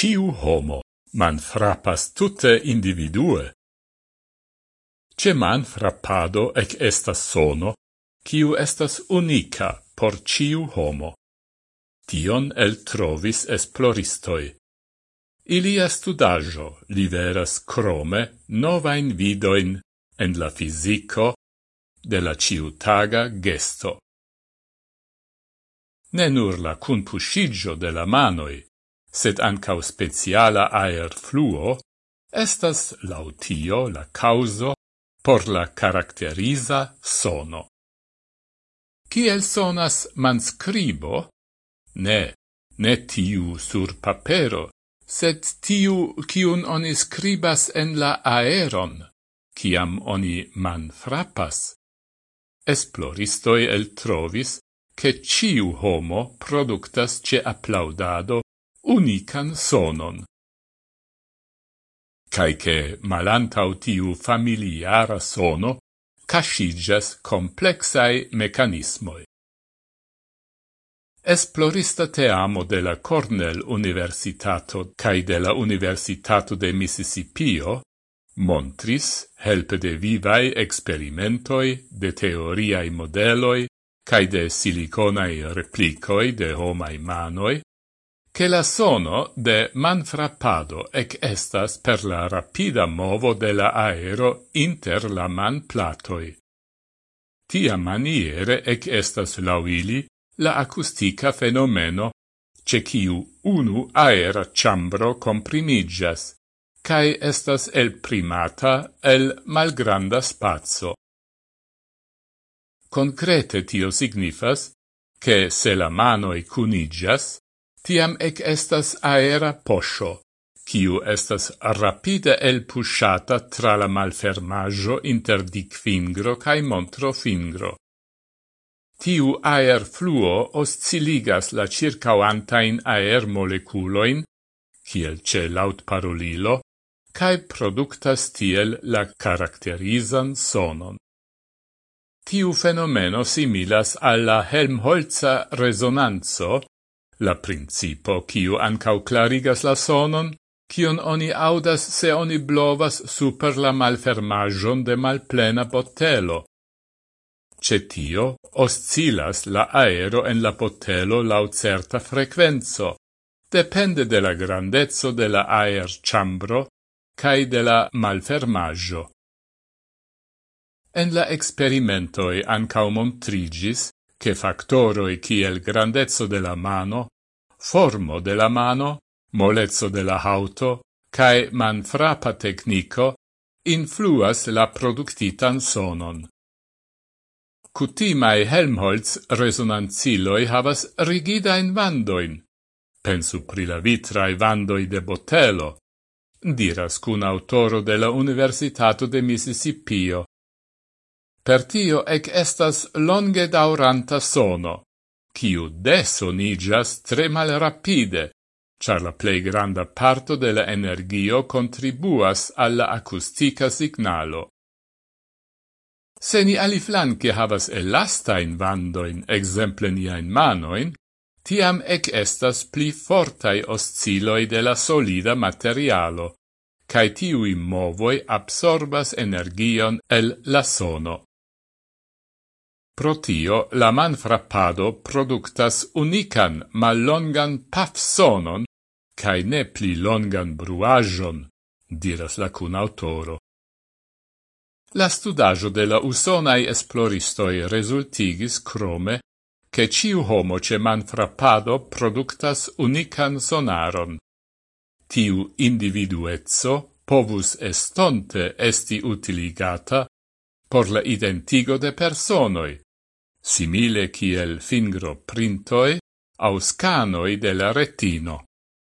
ciu homo, man frappas tutte individue. Ce man frappado ec estas sono, ciu estas unica por ciu homo. Tion el trovis esploristoi. Ilia studajo liveras crome novain vidoin en la fisico de la ciutaga gesto. Ne nur la cunpuscigio de la manoi, sed ancau speciala aer fluo, estas lautio la causo por la caracteriza sono. Ciel sonas manscribo? Ne, ne tiu sur papero, sed tiu cium oni scribas en la aeron, ciam oni manfrappas. Esploristoi el trovis che ciu homo productas ce applaudado unican sonon. Caice malantau tiu familiara sono cascigas complexai mecanismoi. Esplorista te amo de la Cornell Universitato cae de la Universitato de Mississippio montris, helpe de vivae experimentoi, de teoriae modeloi, cae de siliconae replicoi de homai manoi, che la sono de manfrappado ec estas per la rapida movo de la aero inter la manplatoi. Tia maniere ec estas lauili la acustica fenomeno ce ciu unu aera chambro comprimigas, cae estas el primata el malgranda spazio. Concrete tio signifas che se la manoi cunigas, tiam ec estas aera posho, kiu estas rapide pushata tra la malfermaggio inter dic fingro cae montro fingro. Tiu aer fluo osciligas la circauantain aer moleculoin, kiel ce laut parolilo, cae productas tiel la caracterizan sonon. Tiu fenomeno similas alla Helmholtza resonanzo, la principo kiu ancau clarigas la sonon, kion oni audas se oni blovas super la malfermagion de malplena botelo. Cetio oscilas la aero en la botelo lau certa frequenzo, depende de la grandezzo de la aer chambro cae de la malfermaggio. En la experimentoi ancau montrigis che factoroi kiel grandezzo de la mano, formo de la mano, molezzo de la auto, cae manfrapa tecnico, influas la productitan sonon. Cutimae Helmholtz resonanziloi havas rigidain vandoin. Pensu pri la vitrae vandoi de botelo, diras cun autoro de la Universitato de Mississippio, Per tio ec estas longe dauranta sono, kiu desonigas tre mal rapide, char la plei granda parto de la energio contribuas alla acustica signalo. Se ni aliflanque havas elastain vandoin, exemple niain manoin, tiam ec estas pli fortai osciloi de la solida materialo, cae tiui movoi absorbas energion el la sono. Pro tio la manfrappado productas unican mallongan pafsonon cae ne pli longan bruajon, diras la cun autoro. La studaggio de la usonai esploristoi resultigis crome che ciu homo ce manfrappado productas unican sonaron. Tiu individuezzo povus estonte esti utiligata por la identigo de personoi, simile kiel fingro printoi au scanoi de la retino.